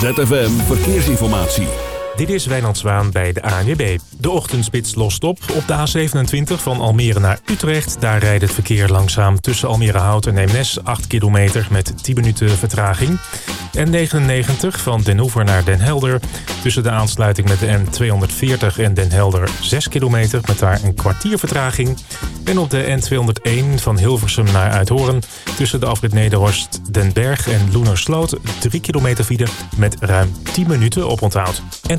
ZFM Verkeersinformatie. Dit is Wijnand Zwaan bij de ANWB. De ochtendspits lost op. Op de A27 van Almere naar Utrecht. Daar rijdt het verkeer langzaam tussen Almere Hout en Eemnes. 8 kilometer met 10 minuten vertraging. En 99 van Den Hoever naar Den Helder. Tussen de aansluiting met de N240 en Den Helder 6 kilometer. Met daar een kwartier vertraging. En op de N201 van Hilversum naar Uithoorn. Tussen de afrit Nederhorst, Den Berg en Loenersloot. 3 kilometer file met ruim 10 minuten oponthoud. En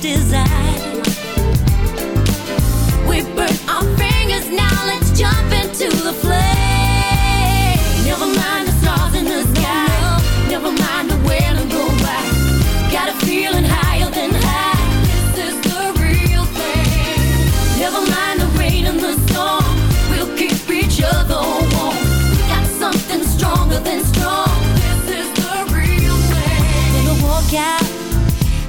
desire.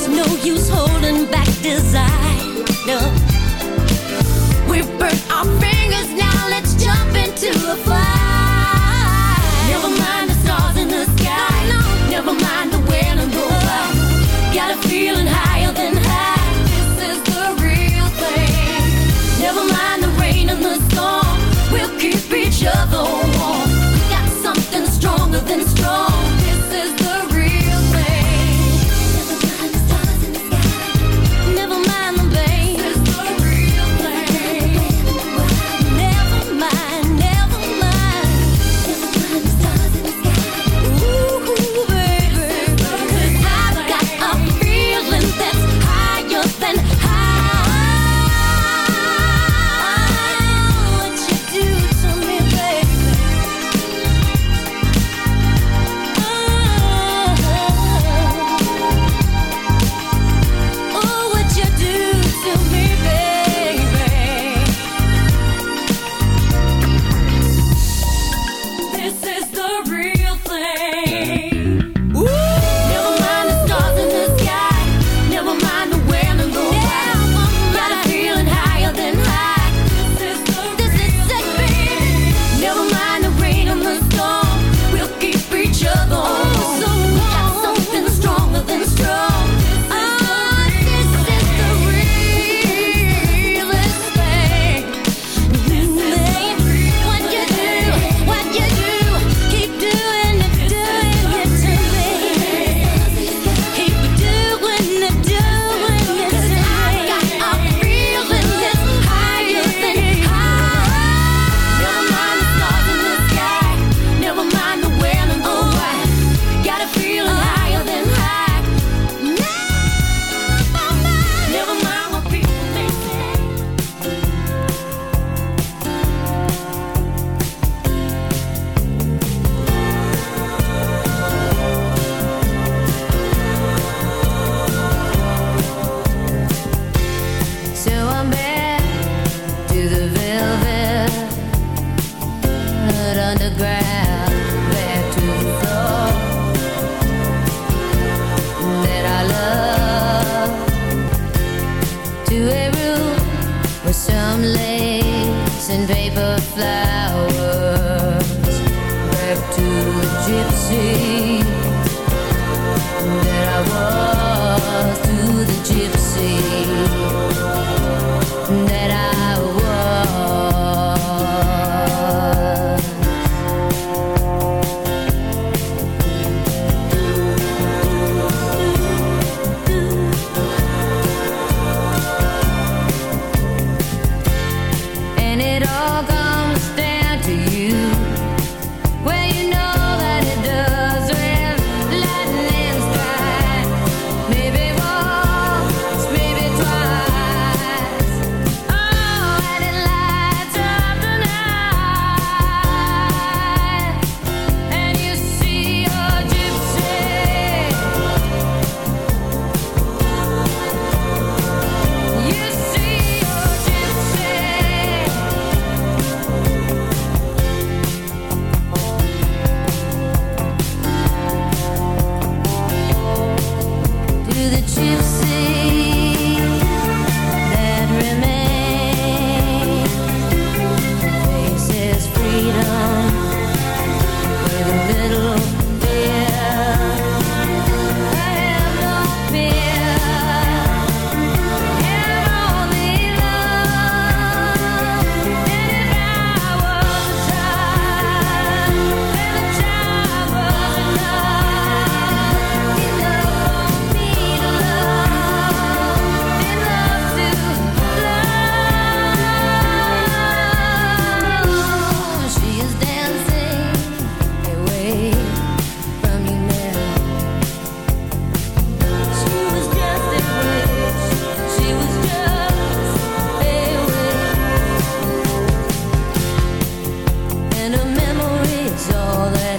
There's no use holding back desire. No. We burnt our fingers now. Let's jump into a fire. Never mind the stars in the sky. No. Never mind the wailing robot. Got a feeling. all that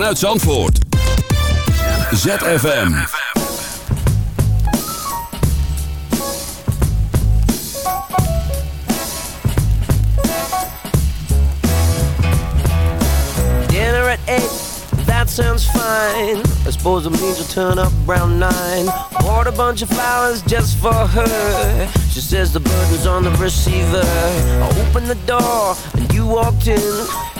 vanuit Zandvoort. ZFM. Dinner at eight, that sounds fine. I suppose it means you'll turn up around nine. Bought a bunch of flowers just for her. She says the burden's on the receiver. I opened the door and you walked in.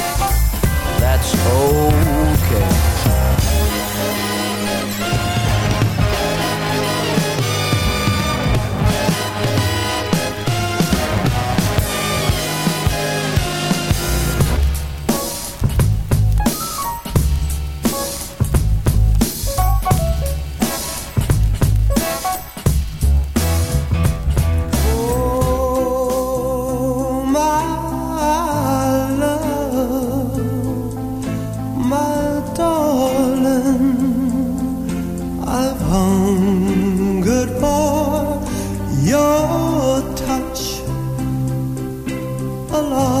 that's okay. A long,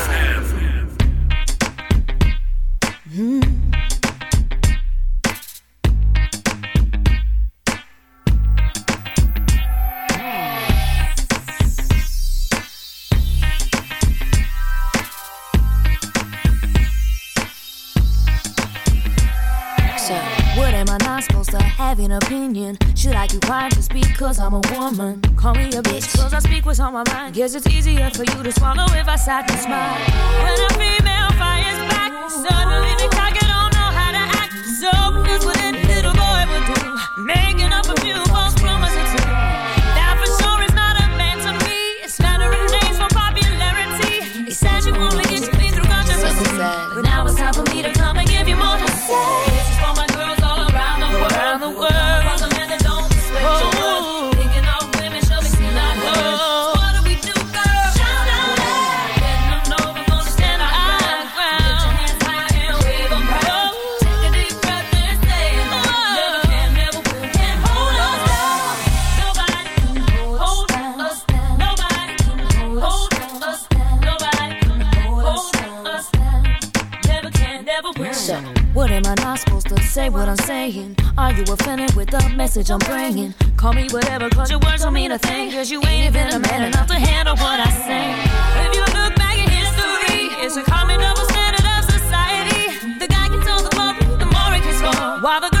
Opinion? Should I be quiet just because I'm a woman? Call me a bitch, cause I speak what's on my mind. Guess it's easier for you to swallow if I sat and smile. When a female fires back, suddenly the target don't know how to act. So, that's what any little boy would do. Making up a few What I'm saying? Are you offended with the message I'm bringing? Call me whatever, cause your words don't mean a thing. Cause you ain't even a man enough to handle what I say. If you look back at history, it's a common double standard of society. The guy can tell the glory, the more he can score. While the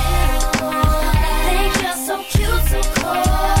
Cute, so coy.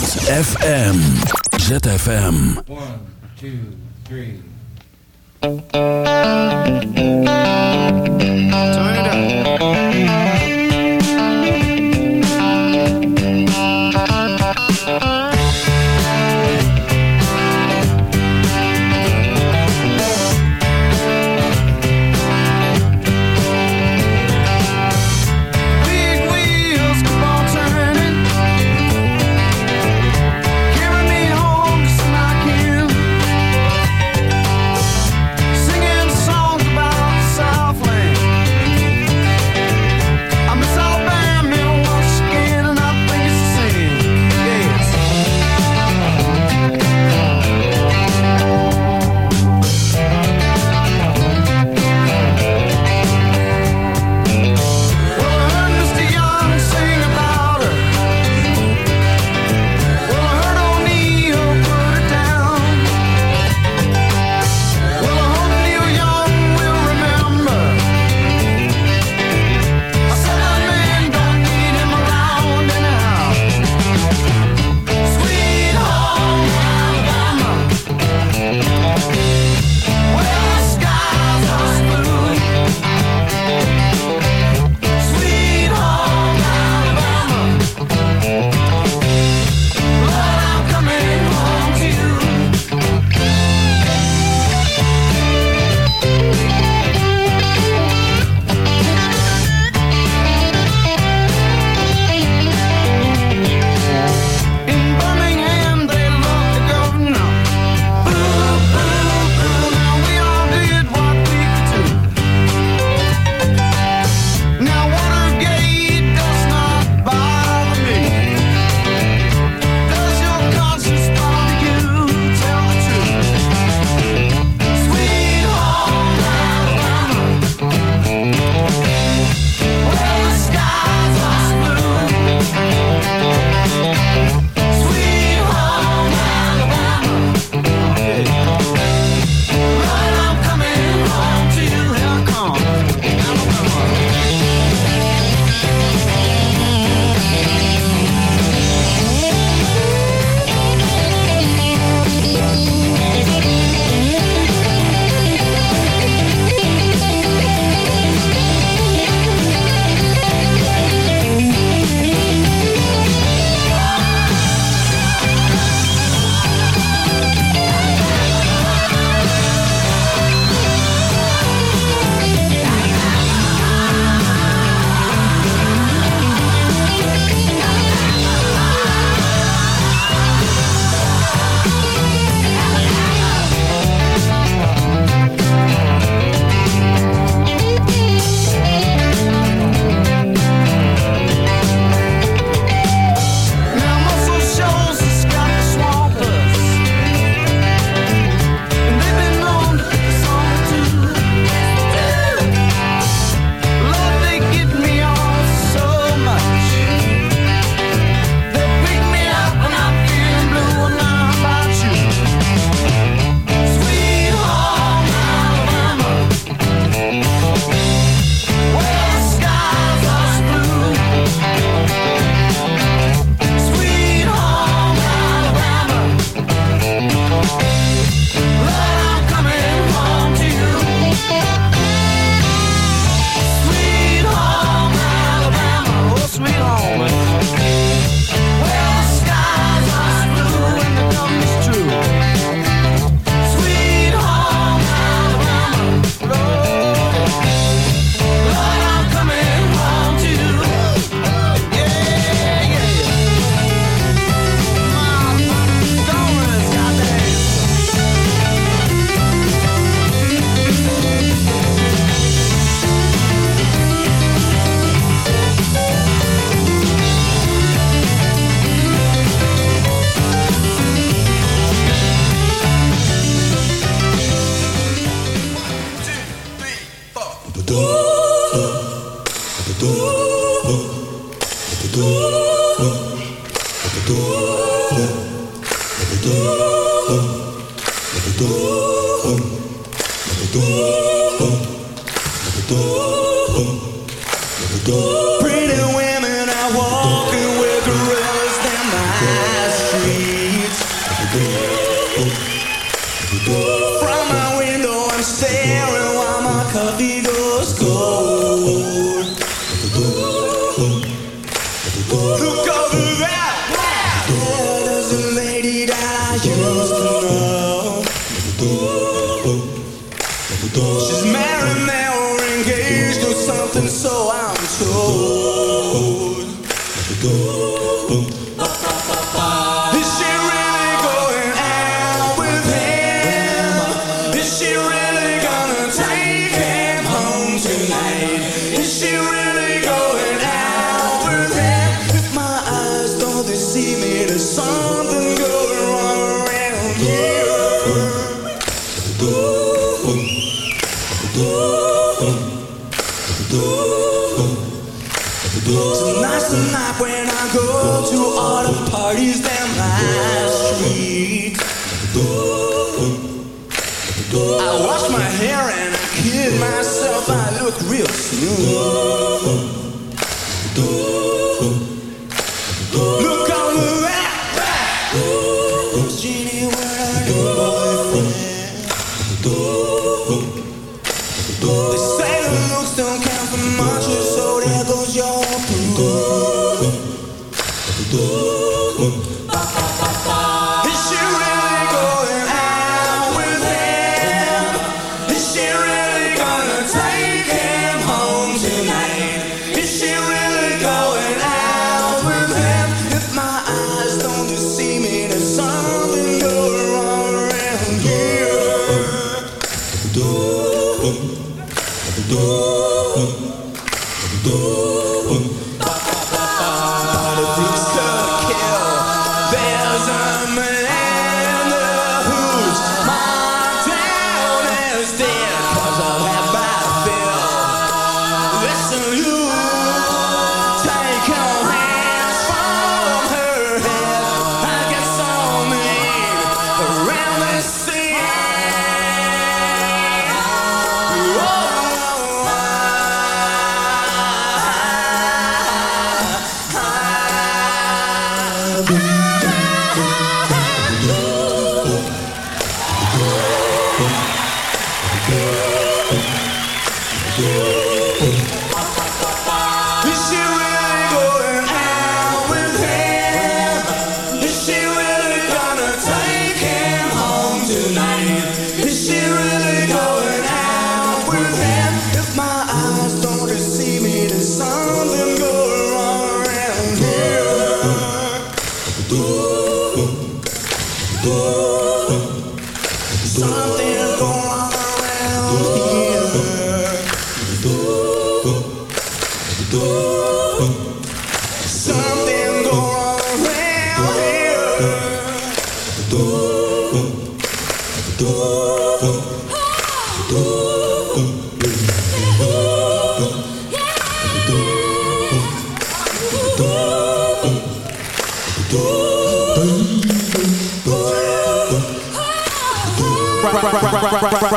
ZFM. ZFM. One, two, three.